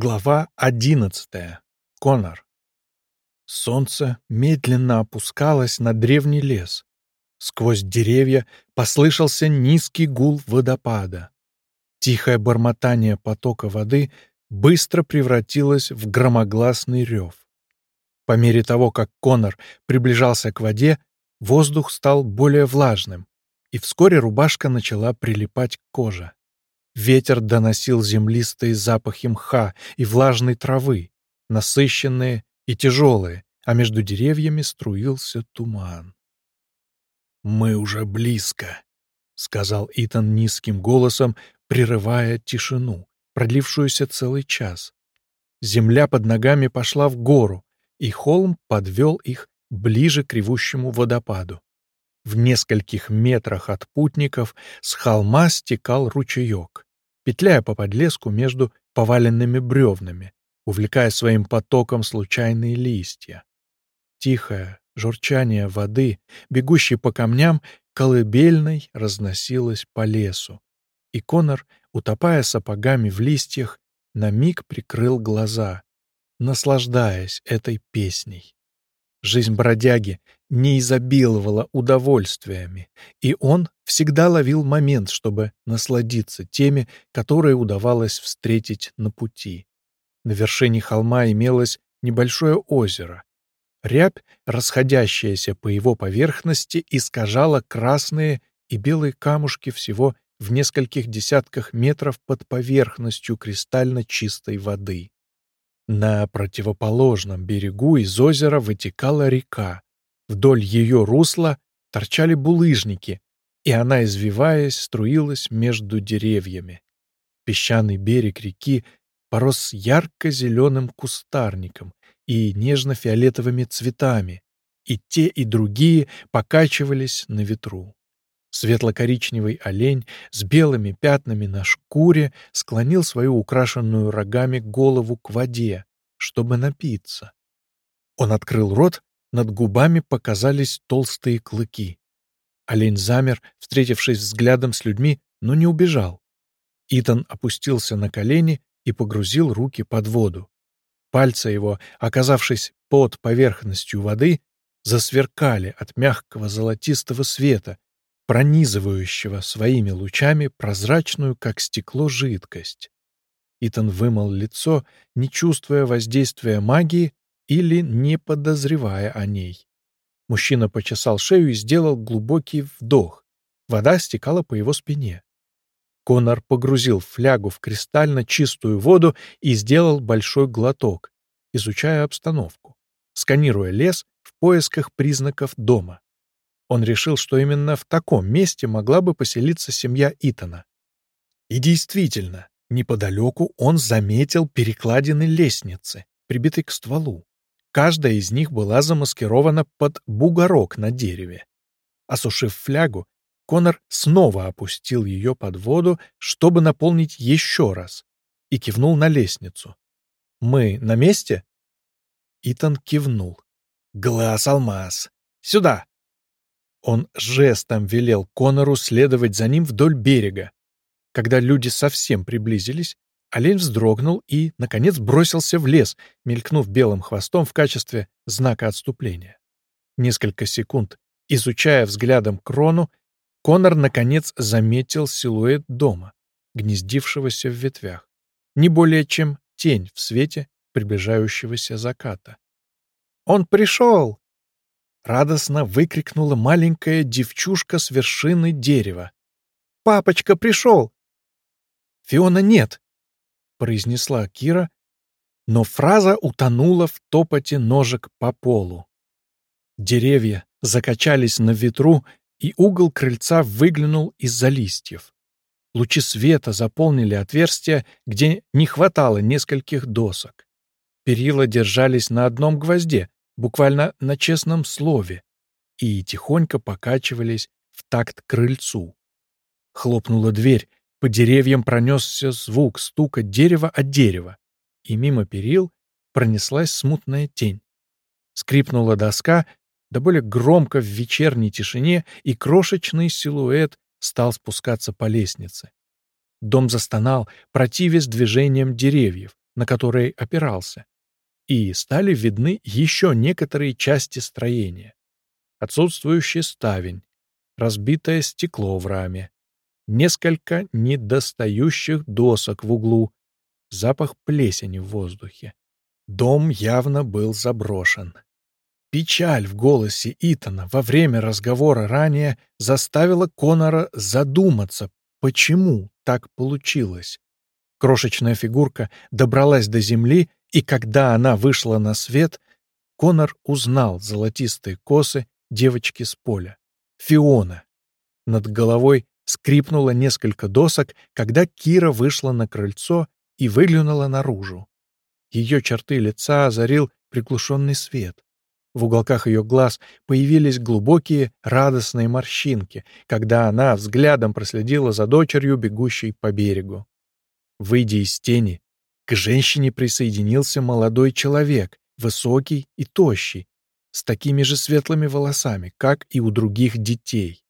Глава одиннадцатая. Конор. Солнце медленно опускалось на древний лес. Сквозь деревья послышался низкий гул водопада. Тихое бормотание потока воды быстро превратилось в громогласный рев. По мере того, как Конор приближался к воде, воздух стал более влажным, и вскоре рубашка начала прилипать к коже. Ветер доносил землистые запахи мха и влажной травы, насыщенные и тяжелые, а между деревьями струился туман. «Мы уже близко», — сказал Итан низким голосом, прерывая тишину, продлившуюся целый час. Земля под ногами пошла в гору, и холм подвел их ближе к ревущему водопаду. В нескольких метрах от путников с холма стекал ручеек петляя по подлеску между поваленными бревнами, увлекая своим потоком случайные листья. Тихое журчание воды, бегущей по камням, колыбельной разносилось по лесу, и Конор, утопая сапогами в листьях, на миг прикрыл глаза, наслаждаясь этой песней. Жизнь бродяги не изобиловала удовольствиями, и он всегда ловил момент, чтобы насладиться теми, которые удавалось встретить на пути. На вершине холма имелось небольшое озеро. Рябь, расходящаяся по его поверхности, искажала красные и белые камушки всего в нескольких десятках метров под поверхностью кристально чистой воды. На противоположном берегу из озера вытекала река. Вдоль ее русла торчали булыжники, и она, извиваясь, струилась между деревьями. Песчаный берег реки порос ярко-зеленым кустарником и нежно-фиолетовыми цветами, и те, и другие покачивались на ветру. Светло-коричневый олень с белыми пятнами на шкуре склонил свою украшенную рогами голову к воде, чтобы напиться. Он открыл рот, над губами показались толстые клыки. Олень замер, встретившись взглядом с людьми, но не убежал. Итан опустился на колени и погрузил руки под воду. Пальцы его, оказавшись под поверхностью воды, засверкали от мягкого золотистого света, пронизывающего своими лучами прозрачную, как стекло, жидкость. Итан вымыл лицо, не чувствуя воздействия магии или не подозревая о ней. Мужчина почесал шею и сделал глубокий вдох. Вода стекала по его спине. Конор погрузил флягу в кристально чистую воду и сделал большой глоток, изучая обстановку, сканируя лес в поисках признаков дома. Он решил, что именно в таком месте могла бы поселиться семья Итана. И действительно, неподалеку он заметил перекладины лестницы, прибитой к стволу. Каждая из них была замаскирована под бугорок на дереве. Осушив флягу, Конор снова опустил ее под воду, чтобы наполнить еще раз, и кивнул на лестницу. «Мы на месте?» Итан кивнул. «Глаз-алмаз! Сюда!» Он жестом велел Конору следовать за ним вдоль берега. Когда люди совсем приблизились, олень вздрогнул и, наконец, бросился в лес, мелькнув белым хвостом в качестве знака отступления. Несколько секунд, изучая взглядом крону, Конор, наконец, заметил силуэт дома, гнездившегося в ветвях, не более чем тень в свете приближающегося заката. «Он пришел!» Радостно выкрикнула маленькая девчушка с вершины дерева. «Папочка пришел!» «Фиона нет!» — произнесла Кира, но фраза утонула в топоте ножек по полу. Деревья закачались на ветру, и угол крыльца выглянул из-за листьев. Лучи света заполнили отверстие, где не хватало нескольких досок. Перила держались на одном гвозде, буквально на честном слове, и тихонько покачивались в такт крыльцу. Хлопнула дверь, по деревьям пронесся звук стука дерева от дерева, и мимо перил пронеслась смутная тень. Скрипнула доска, да более громко в вечерней тишине, и крошечный силуэт стал спускаться по лестнице. Дом застонал, противясь движением деревьев, на который опирался, и стали видны еще некоторые части строения. Отсутствующий ставень, разбитое стекло в раме, несколько недостающих досок в углу, запах плесени в воздухе. Дом явно был заброшен. Печаль в голосе Итана во время разговора ранее заставила Конора задуматься, почему так получилось. Крошечная фигурка добралась до земли, и когда она вышла на свет, Конор узнал золотистые косы девочки с поля. Фиона. Над головой скрипнуло несколько досок, когда Кира вышла на крыльцо и выглянула наружу. Ее черты лица озарил приглушенный свет. В уголках ее глаз появились глубокие радостные морщинки, когда она взглядом проследила за дочерью, бегущей по берегу. Выйдя из тени, к женщине присоединился молодой человек, высокий и тощий, с такими же светлыми волосами, как и у других детей.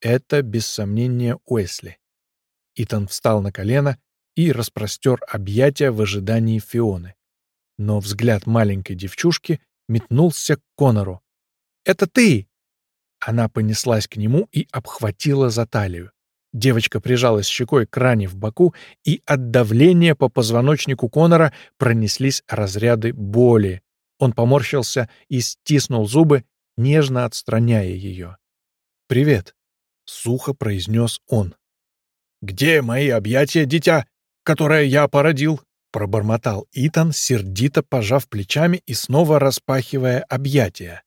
Это, без сомнения, Уэсли. Итан встал на колено и распростер объятия в ожидании Фионы. Но взгляд маленькой девчушки метнулся к Конору. «Это ты!» Она понеслась к нему и обхватила за талию. Девочка прижалась щекой к ране в боку, и от давления по позвоночнику Конора пронеслись разряды боли. Он поморщился и стиснул зубы, нежно отстраняя ее. «Привет», — сухо произнес он. «Где мои объятия, дитя, которое я породил?» — пробормотал Итан, сердито пожав плечами и снова распахивая объятия.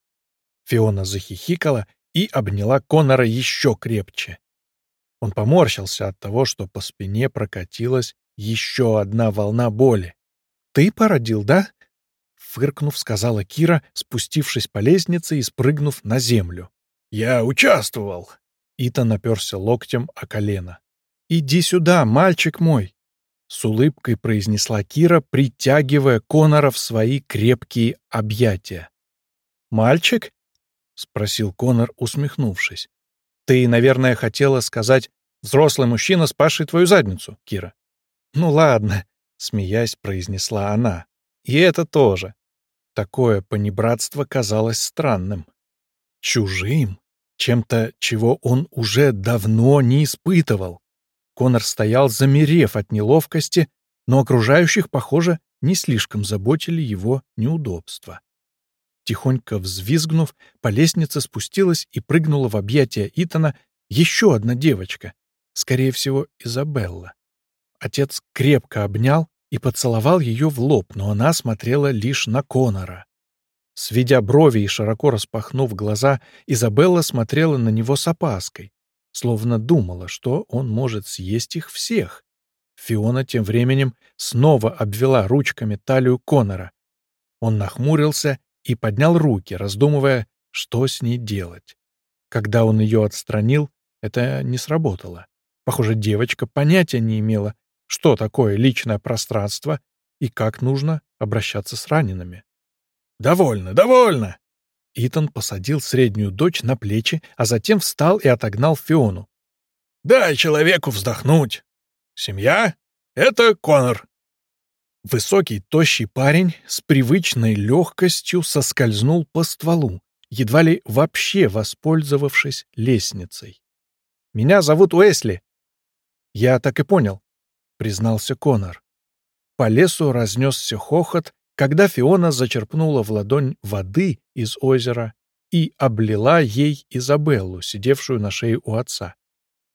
Фиона захихикала и обняла Конора еще крепче. Он поморщился от того, что по спине прокатилась еще одна волна боли. «Ты породил, да?» Фыркнув, сказала Кира, спустившись по лестнице и спрыгнув на землю. «Я участвовал!» Ита наперся локтем о колено. «Иди сюда, мальчик мой!» С улыбкой произнесла Кира, притягивая Конора в свои крепкие объятия. «Мальчик?» — спросил Конор, усмехнувшись. Ты, наверное, хотела сказать «взрослый мужчина, спасший твою задницу», Кира. «Ну ладно», — смеясь, произнесла она. «И это тоже». Такое понебратство казалось странным. Чужим, чем-то, чего он уже давно не испытывал. Конор стоял, замерев от неловкости, но окружающих, похоже, не слишком заботили его неудобства. Тихонько взвизгнув, по лестнице спустилась и прыгнула в объятия Итана еще одна девочка, скорее всего, Изабелла. Отец крепко обнял и поцеловал ее в лоб, но она смотрела лишь на Конора. Сведя брови и широко распахнув глаза, Изабелла смотрела на него с опаской, словно думала, что он может съесть их всех. Фиона тем временем снова обвела ручками талию Конора. Он нахмурился и поднял руки, раздумывая, что с ней делать. Когда он ее отстранил, это не сработало. Похоже, девочка понятия не имела, что такое личное пространство и как нужно обращаться с ранеными. «Довольно, довольно!» Итан посадил среднюю дочь на плечи, а затем встал и отогнал Фиону. «Дай человеку вздохнуть. Семья — это Конор. Высокий, тощий парень с привычной легкостью соскользнул по стволу, едва ли вообще воспользовавшись лестницей. «Меня зовут Уэсли». «Я так и понял», — признался Конор. По лесу разнесся хохот, когда Фиона зачерпнула в ладонь воды из озера и облила ей Изабеллу, сидевшую на шее у отца.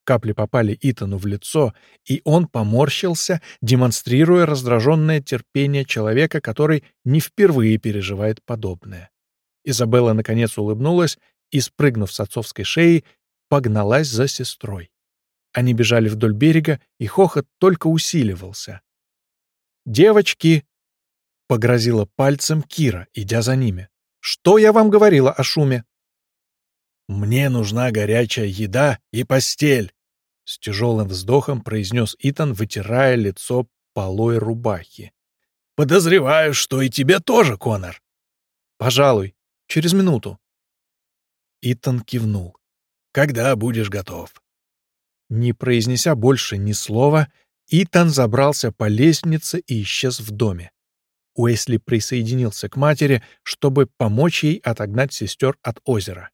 Капли попали Итану в лицо, и он поморщился, демонстрируя раздраженное терпение человека, который не впервые переживает подобное. Изабелла наконец улыбнулась и, спрыгнув с отцовской шеи, погналась за сестрой. Они бежали вдоль берега, и хохот только усиливался. «Девочки!» — погрозила пальцем Кира, идя за ними. «Что я вам говорила о шуме?» «Мне нужна горячая еда и постель», — с тяжелым вздохом произнес Итан, вытирая лицо полой рубахи. «Подозреваю, что и тебе тоже, Конор». «Пожалуй, через минуту». Итан кивнул. «Когда будешь готов?» Не произнеся больше ни слова, Итан забрался по лестнице и исчез в доме. Уэсли присоединился к матери, чтобы помочь ей отогнать сестер от озера.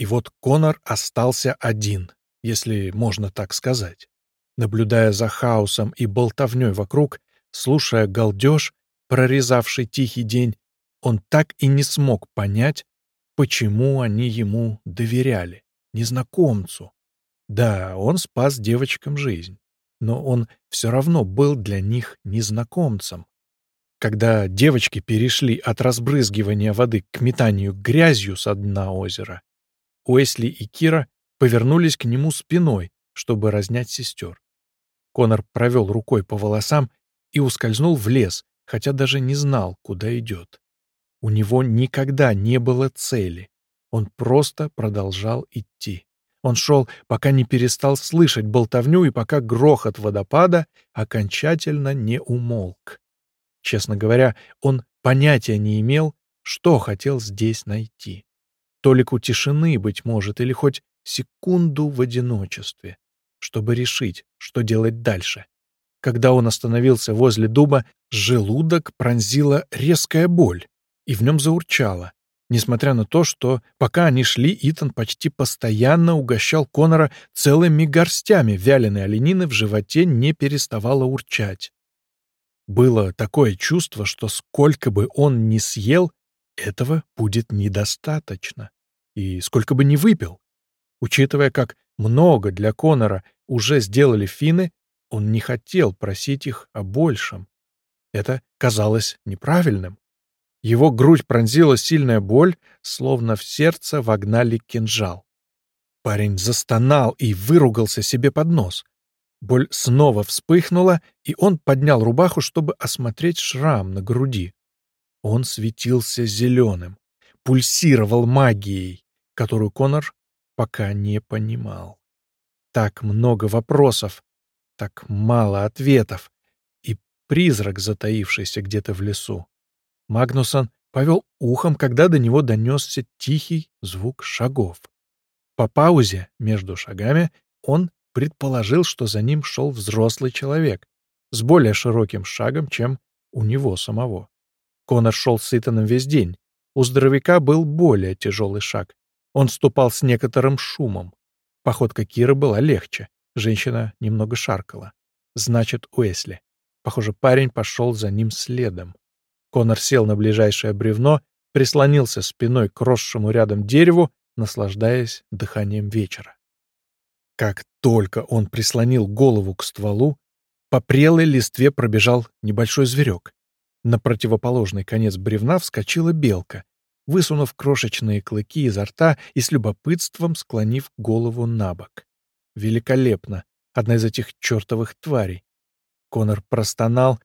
И вот Конор остался один, если можно так сказать. Наблюдая за хаосом и болтовней вокруг, слушая галдеж, прорезавший тихий день, он так и не смог понять, почему они ему доверяли, незнакомцу. Да, он спас девочкам жизнь, но он все равно был для них незнакомцем. Когда девочки перешли от разбрызгивания воды к метанию грязью со дна озера, Уэсли и Кира повернулись к нему спиной, чтобы разнять сестер. Конор провел рукой по волосам и ускользнул в лес, хотя даже не знал, куда идет. У него никогда не было цели. Он просто продолжал идти. Он шел, пока не перестал слышать болтовню и пока грохот водопада окончательно не умолк. Честно говоря, он понятия не имел, что хотел здесь найти. Толику тишины, быть может, или хоть секунду в одиночестве, чтобы решить, что делать дальше. Когда он остановился возле дуба, желудок пронзила резкая боль, и в нем заурчало, несмотря на то, что, пока они шли, Итан почти постоянно угощал Конора целыми горстями вяленой оленины в животе не переставало урчать. Было такое чувство, что сколько бы он ни съел, этого будет недостаточно. И сколько бы ни выпил. Учитывая, как много для Конора уже сделали финны, он не хотел просить их о большем. Это казалось неправильным. Его грудь пронзила сильная боль, словно в сердце вогнали кинжал. Парень застонал и выругался себе под нос. Боль снова вспыхнула, и он поднял рубаху, чтобы осмотреть шрам на груди. Он светился зеленым, пульсировал магией, которую Конор пока не понимал. Так много вопросов, так мало ответов, и призрак, затаившийся где-то в лесу. Магнусон повел ухом, когда до него донесся тихий звук шагов. По паузе между шагами он предположил, что за ним шел взрослый человек с более широким шагом, чем у него самого. Конор шел с Итаном весь день. У здоровяка был более тяжелый шаг. Он ступал с некоторым шумом. Походка Киры была легче. Женщина немного шаркала. Значит, Уэсли. Похоже, парень пошел за ним следом. Конор сел на ближайшее бревно, прислонился спиной к росшему рядом дереву, наслаждаясь дыханием вечера. Как только он прислонил голову к стволу, по прелой листве пробежал небольшой зверек. На противоположный конец бревна вскочила белка, высунув крошечные клыки изо рта и с любопытством склонив голову на бок. Великолепно! Одна из этих чертовых тварей. Конор простонал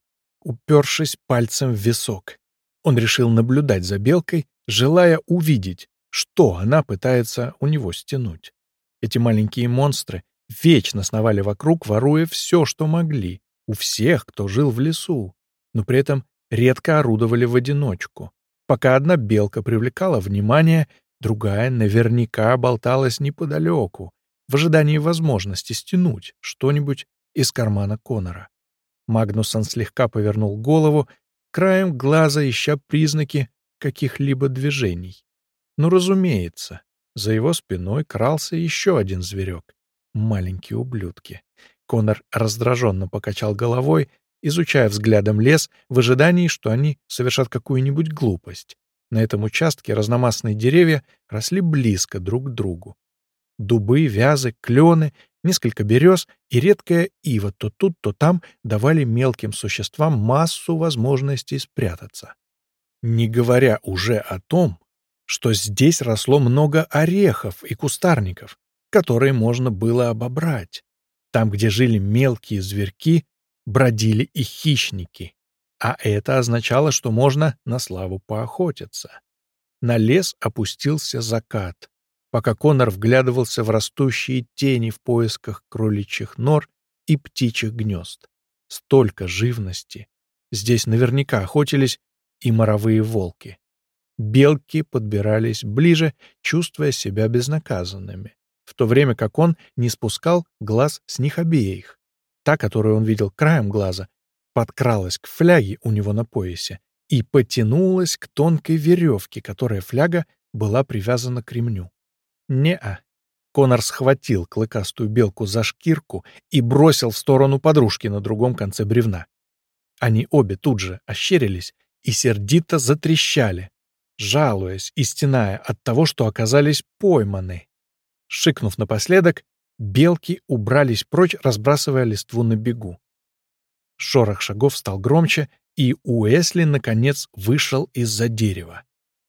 упершись пальцем в висок. Он решил наблюдать за белкой, желая увидеть, что она пытается у него стянуть. Эти маленькие монстры вечно сновали вокруг, воруя все, что могли, у всех, кто жил в лесу, но при этом редко орудовали в одиночку. Пока одна белка привлекала внимание, другая наверняка болталась неподалеку, в ожидании возможности стянуть что-нибудь из кармана Конора. Магнусон слегка повернул голову, краем глаза ища признаки каких-либо движений. Ну, разумеется, за его спиной крался еще один зверек. Маленькие ублюдки. Конор раздраженно покачал головой, изучая взглядом лес в ожидании, что они совершат какую-нибудь глупость. На этом участке разномастные деревья росли близко друг к другу. Дубы, вязы, клены Несколько берез и редкая ива то тут, то там давали мелким существам массу возможностей спрятаться. Не говоря уже о том, что здесь росло много орехов и кустарников, которые можно было обобрать. Там, где жили мелкие зверьки, бродили и хищники, а это означало, что можно на славу поохотиться. На лес опустился закат пока Конор вглядывался в растущие тени в поисках кроличьих нор и птичьих гнезд. Столько живности! Здесь наверняка охотились и моровые волки. Белки подбирались ближе, чувствуя себя безнаказанными, в то время как он не спускал глаз с них обеих. Та, которую он видел краем глаза, подкралась к фляге у него на поясе и потянулась к тонкой веревке, которая фляга была привязана к ремню. Не-а. Конор схватил клыкастую белку за шкирку и бросил в сторону подружки на другом конце бревна. Они обе тут же ощерились и сердито затрещали, жалуясь и стеная от того, что оказались пойманы. Шикнув напоследок, белки убрались прочь, разбрасывая листву на бегу. Шорох шагов стал громче, и Уэсли, наконец, вышел из-за дерева.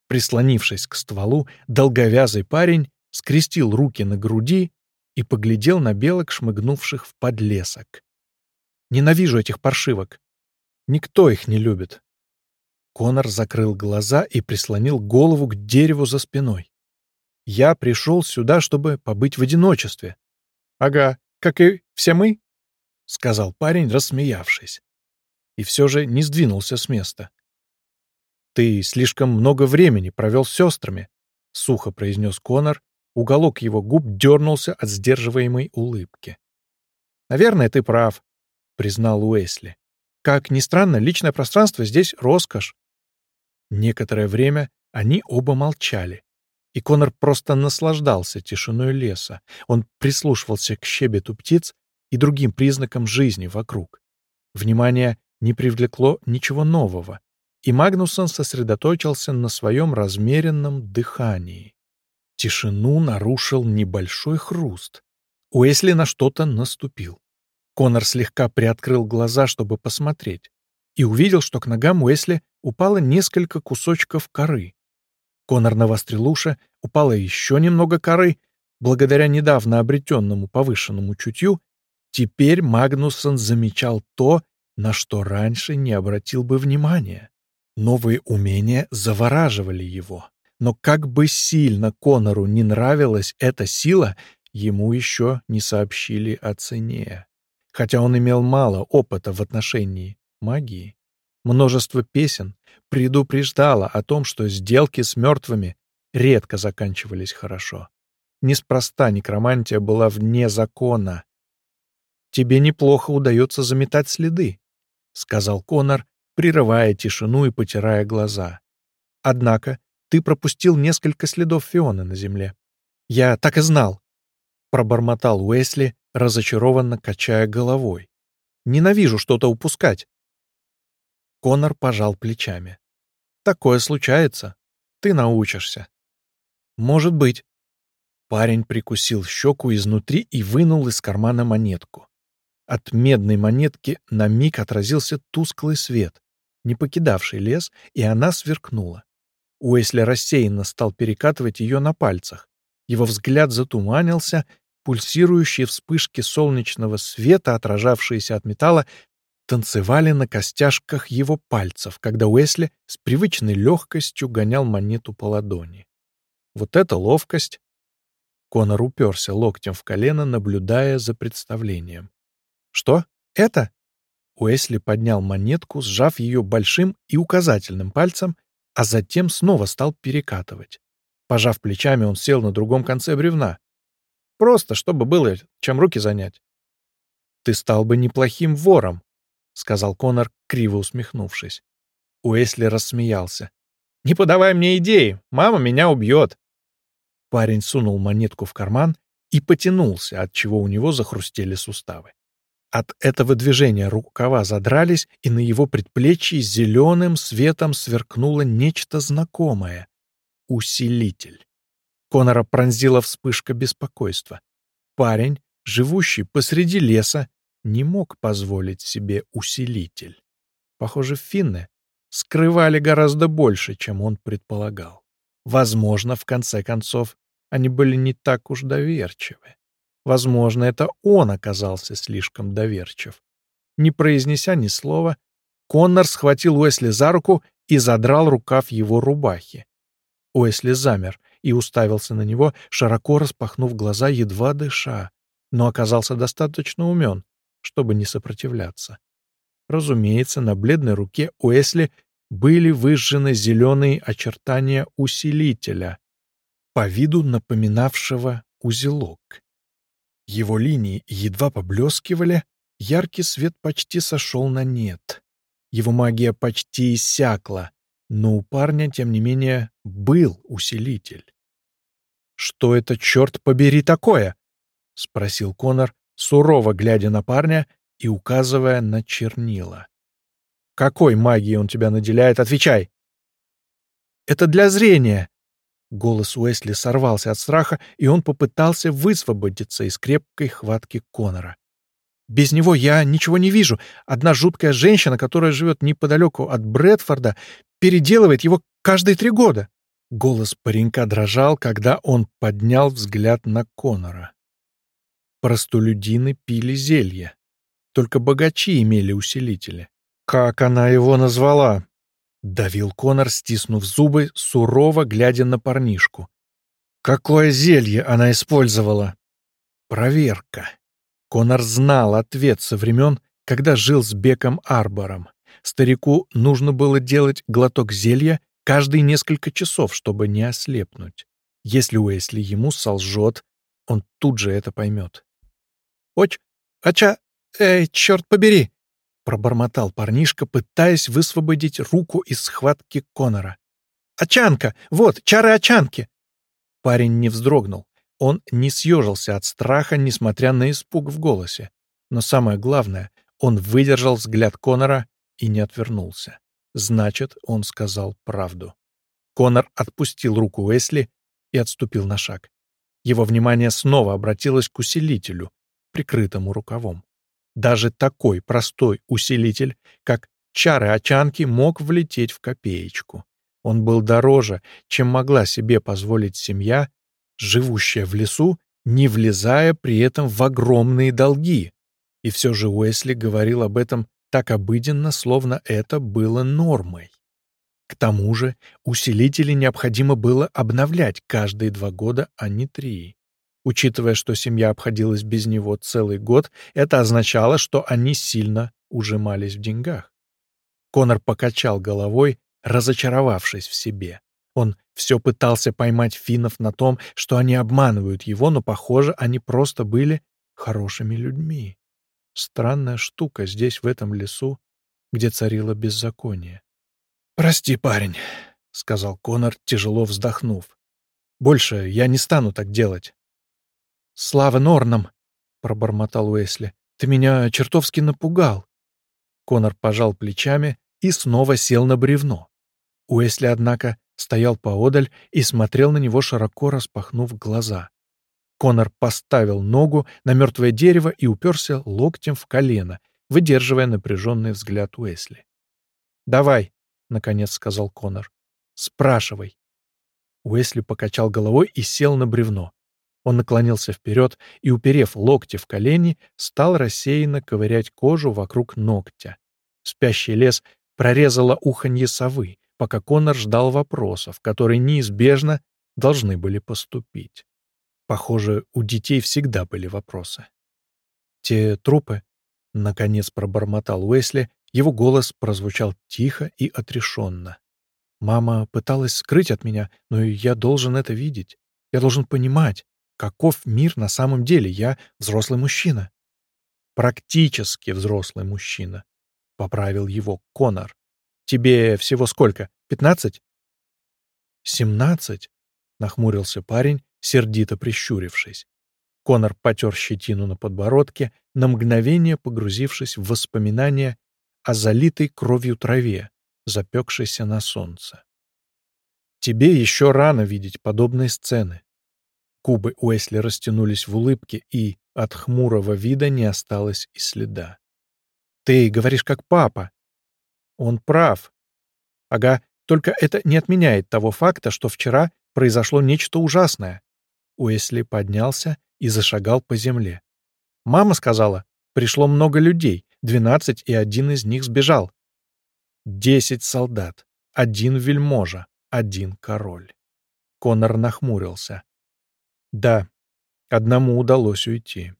Прислонившись к стволу, долговязый парень скрестил руки на груди и поглядел на белок, шмыгнувших в подлесок. «Ненавижу этих паршивок. Никто их не любит». Конор закрыл глаза и прислонил голову к дереву за спиной. «Я пришел сюда, чтобы побыть в одиночестве». «Ага, как и все мы», — сказал парень, рассмеявшись. И все же не сдвинулся с места. «Ты слишком много времени провел с сестрами», — сухо произнес Конор Уголок его губ дернулся от сдерживаемой улыбки. «Наверное, ты прав», — признал Уэсли. «Как ни странно, личное пространство здесь роскошь». Некоторое время они оба молчали, и Конор просто наслаждался тишиной леса. Он прислушивался к щебету птиц и другим признакам жизни вокруг. Внимание не привлекло ничего нового, и Магнусон сосредоточился на своем размеренном дыхании. Тишину нарушил небольшой хруст. Уэсли на что-то наступил. Конор слегка приоткрыл глаза, чтобы посмотреть, и увидел, что к ногам Уэсли упало несколько кусочков коры. Конор навострил уши, упало еще немного коры. Благодаря недавно обретенному повышенному чутью, теперь Магнусон замечал то, на что раньше не обратил бы внимания. Новые умения завораживали его. Но как бы сильно Конору не нравилась эта сила, ему еще не сообщили о цене. Хотя он имел мало опыта в отношении магии. Множество песен предупреждало о том, что сделки с мертвыми редко заканчивались хорошо. Неспроста некромантия была вне закона. «Тебе неплохо удается заметать следы», — сказал Конор, прерывая тишину и потирая глаза. Однако ты пропустил несколько следов Фионы на земле. Я так и знал, — пробормотал Уэсли, разочарованно качая головой. Ненавижу что-то упускать. Конор пожал плечами. Такое случается. Ты научишься. Может быть. Парень прикусил щеку изнутри и вынул из кармана монетку. От медной монетки на миг отразился тусклый свет, не покидавший лес, и она сверкнула. Уэсли рассеянно стал перекатывать ее на пальцах. Его взгляд затуманился, пульсирующие вспышки солнечного света, отражавшиеся от металла, танцевали на костяшках его пальцев, когда Уэсли с привычной легкостью гонял монету по ладони. Вот это ловкость! Конор уперся локтем в колено, наблюдая за представлением. «Что? Это?» Уэсли поднял монетку, сжав ее большим и указательным пальцем а затем снова стал перекатывать. Пожав плечами, он сел на другом конце бревна. Просто, чтобы было чем руки занять. «Ты стал бы неплохим вором», — сказал Конор, криво усмехнувшись. Уэсли рассмеялся. «Не подавай мне идеи, мама меня убьет». Парень сунул монетку в карман и потянулся, от чего у него захрустели суставы. От этого движения рукава задрались, и на его предплечье зеленым светом сверкнуло нечто знакомое — усилитель. Конора пронзила вспышка беспокойства. Парень, живущий посреди леса, не мог позволить себе усилитель. Похоже, финны скрывали гораздо больше, чем он предполагал. Возможно, в конце концов, они были не так уж доверчивы. Возможно, это он оказался слишком доверчив. Не произнеся ни слова, Коннор схватил Уэсли за руку и задрал рукав его рубахи. Уэсли замер и уставился на него, широко распахнув глаза, едва дыша, но оказался достаточно умен, чтобы не сопротивляться. Разумеется, на бледной руке Уэсли были выжжены зеленые очертания усилителя, по виду напоминавшего узелок. Его линии едва поблескивали, Яркий свет почти сошел на нет. Его магия почти иссякла, но у парня, тем не менее, был усилитель. «Что это, черт побери, такое?» — спросил Конор, сурово глядя на парня и указывая на чернила. «Какой магией он тебя наделяет? Отвечай!» «Это для зрения!» Голос Уэсли сорвался от страха, и он попытался высвободиться из крепкой хватки Конора. «Без него я ничего не вижу. Одна жуткая женщина, которая живет неподалеку от Брэдфорда, переделывает его каждые три года». Голос паренька дрожал, когда он поднял взгляд на Конора. Простолюдины пили зелье. Только богачи имели усилители. «Как она его назвала?» — давил Конор, стиснув зубы, сурово глядя на парнишку. «Какое зелье она использовала?» «Проверка». Конор знал ответ со времен, когда жил с Беком Арбором. Старику нужно было делать глоток зелья каждые несколько часов, чтобы не ослепнуть. Если Уэсли ему солжет, он тут же это поймет. «Оч, ача, эй, черт побери!» — пробормотал парнишка, пытаясь высвободить руку из схватки Конора. «Очанка! Вот, чары очанки!» Парень не вздрогнул. Он не съежился от страха, несмотря на испуг в голосе. Но самое главное, он выдержал взгляд Конора и не отвернулся. Значит, он сказал правду. Конор отпустил руку Уэсли и отступил на шаг. Его внимание снова обратилось к усилителю, прикрытому рукавом. Даже такой простой усилитель, как чары очанки, мог влететь в копеечку. Он был дороже, чем могла себе позволить семья, живущая в лесу, не влезая при этом в огромные долги. И все же Уэсли говорил об этом так обыденно, словно это было нормой. К тому же усилители необходимо было обновлять каждые два года, а не три. Учитывая, что семья обходилась без него целый год, это означало, что они сильно ужимались в деньгах. Конор покачал головой, разочаровавшись в себе. Он все пытался поймать финнов на том, что они обманывают его, но, похоже, они просто были хорошими людьми. Странная штука здесь, в этом лесу, где царило беззаконие. «Прости, парень», — сказал Конор, тяжело вздохнув. «Больше я не стану так делать. «Слава Норнам!» — пробормотал Уэсли. «Ты меня чертовски напугал!» Конор пожал плечами и снова сел на бревно. Уэсли, однако, стоял поодаль и смотрел на него, широко распахнув глаза. Конор поставил ногу на мертвое дерево и уперся локтем в колено, выдерживая напряженный взгляд Уэсли. «Давай», — наконец сказал Конор, — «спрашивай». Уэсли покачал головой и сел на бревно. Он наклонился вперед и, уперев локти в колени, стал рассеянно ковырять кожу вокруг ногтя. Спящий лес прорезало уханье совы, пока Конор ждал вопросов, которые неизбежно должны были поступить. Похоже, у детей всегда были вопросы. «Те трупы?» — наконец пробормотал Уэсли, его голос прозвучал тихо и отрешенно. «Мама пыталась скрыть от меня, но я должен это видеть. Я должен понимать каков мир на самом деле. Я взрослый мужчина. Практически взрослый мужчина. Поправил его Конор. Тебе всего сколько? Пятнадцать? Семнадцать? Нахмурился парень, сердито прищурившись. Конор потер щетину на подбородке, на мгновение погрузившись в воспоминания о залитой кровью траве, запекшейся на солнце. Тебе еще рано видеть подобные сцены. Кубы Уэсли растянулись в улыбке, и от хмурого вида не осталось и следа. «Ты говоришь как папа». «Он прав». «Ага, только это не отменяет того факта, что вчера произошло нечто ужасное». Уэсли поднялся и зашагал по земле. «Мама сказала, пришло много людей, двенадцать, и один из них сбежал. Десять солдат, один вельможа, один король». Конор нахмурился. Да, одному удалось уйти.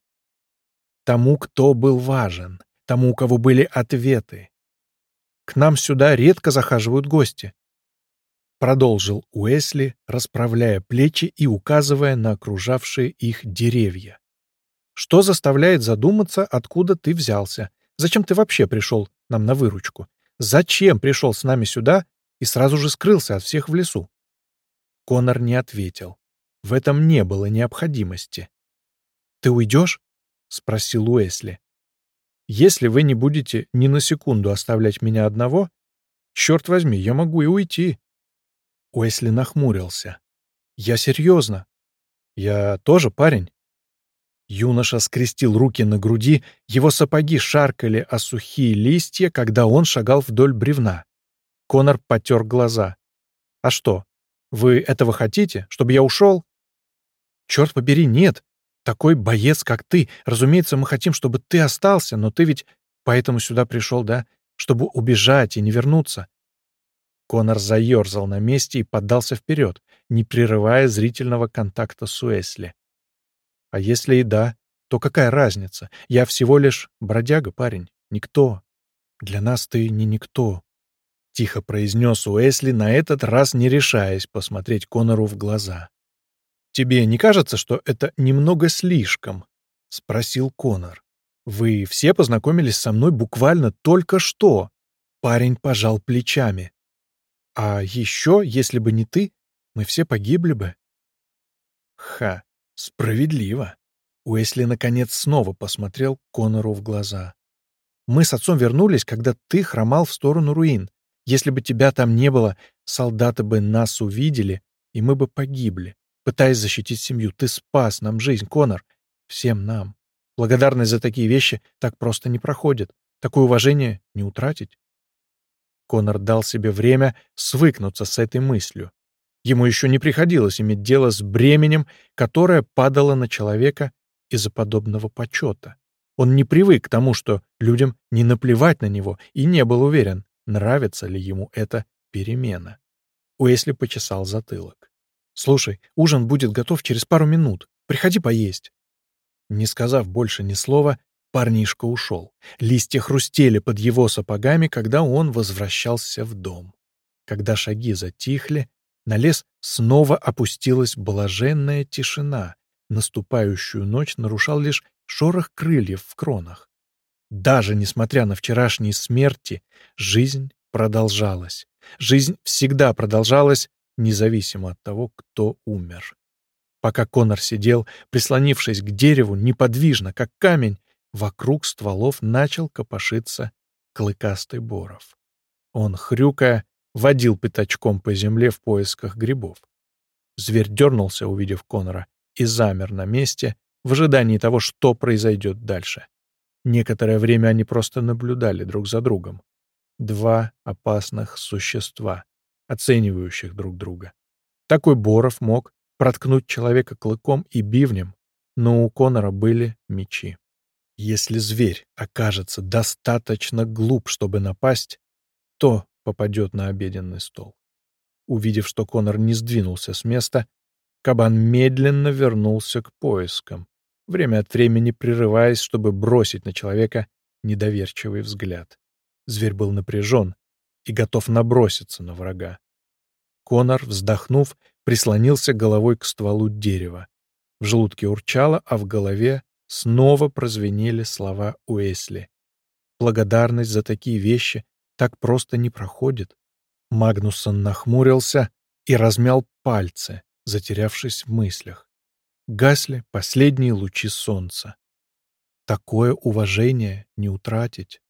Тому, кто был важен, тому, у кого были ответы. К нам сюда редко захаживают гости. Продолжил Уэсли, расправляя плечи и указывая на окружавшие их деревья. Что заставляет задуматься, откуда ты взялся? Зачем ты вообще пришел нам на выручку? Зачем пришел с нами сюда и сразу же скрылся от всех в лесу?» Конор не ответил. В этом не было необходимости. «Ты уйдешь?» — спросил Уэсли. «Если вы не будете ни на секунду оставлять меня одного, черт возьми, я могу и уйти». Уэсли нахмурился. «Я серьезно. Я тоже парень». Юноша скрестил руки на груди, его сапоги шаркали о сухие листья, когда он шагал вдоль бревна. Конор потер глаза. «А что, вы этого хотите, чтобы я ушел?» «Черт побери, нет. Такой боец, как ты. Разумеется, мы хотим, чтобы ты остался, но ты ведь поэтому сюда пришел, да? Чтобы убежать и не вернуться. Конор заерзал на месте и поддался вперед, не прерывая зрительного контакта с Уэсли. А если и да, то какая разница? Я всего лишь бродяга, парень. Никто. Для нас ты не никто. Тихо произнес Уэсли, на этот раз не решаясь посмотреть Конору в глаза. «Тебе не кажется, что это немного слишком?» — спросил Конор. «Вы все познакомились со мной буквально только что». Парень пожал плечами. «А еще, если бы не ты, мы все погибли бы». «Ха, справедливо». Уэсли наконец снова посмотрел Конору в глаза. «Мы с отцом вернулись, когда ты хромал в сторону руин. Если бы тебя там не было, солдаты бы нас увидели, и мы бы погибли пытаясь защитить семью. Ты спас нам жизнь, Конор. Всем нам. Благодарность за такие вещи так просто не проходит. Такое уважение не утратить. Конор дал себе время свыкнуться с этой мыслью. Ему еще не приходилось иметь дело с бременем, которое падало на человека из-за подобного почета. Он не привык к тому, что людям не наплевать на него, и не был уверен, нравится ли ему эта перемена. Уэсли почесал затылок. «Слушай, ужин будет готов через пару минут. Приходи поесть». Не сказав больше ни слова, парнишка ушел. Листья хрустели под его сапогами, когда он возвращался в дом. Когда шаги затихли, на лес снова опустилась блаженная тишина. Наступающую ночь нарушал лишь шорох крыльев в кронах. Даже несмотря на вчерашние смерти, жизнь продолжалась. Жизнь всегда продолжалась, независимо от того, кто умер. Пока Конор сидел, прислонившись к дереву, неподвижно, как камень, вокруг стволов начал копошиться клыкастый боров. Он, хрюкая, водил пятачком по земле в поисках грибов. Зверь дернулся, увидев Конора, и замер на месте в ожидании того, что произойдет дальше. Некоторое время они просто наблюдали друг за другом. Два опасных существа, оценивающих друг друга. Такой Боров мог проткнуть человека клыком и бивнем, но у Конора были мечи. Если зверь окажется достаточно глуп, чтобы напасть, то попадет на обеденный стол. Увидев, что Конор не сдвинулся с места, кабан медленно вернулся к поискам, время от времени прерываясь, чтобы бросить на человека недоверчивый взгляд. Зверь был напряжен, и готов наброситься на врага. Конор, вздохнув, прислонился головой к стволу дерева. В желудке урчало, а в голове снова прозвенели слова Уэсли. Благодарность за такие вещи так просто не проходит. Магнусон нахмурился и размял пальцы, затерявшись в мыслях. Гасли последние лучи солнца. Такое уважение не утратить.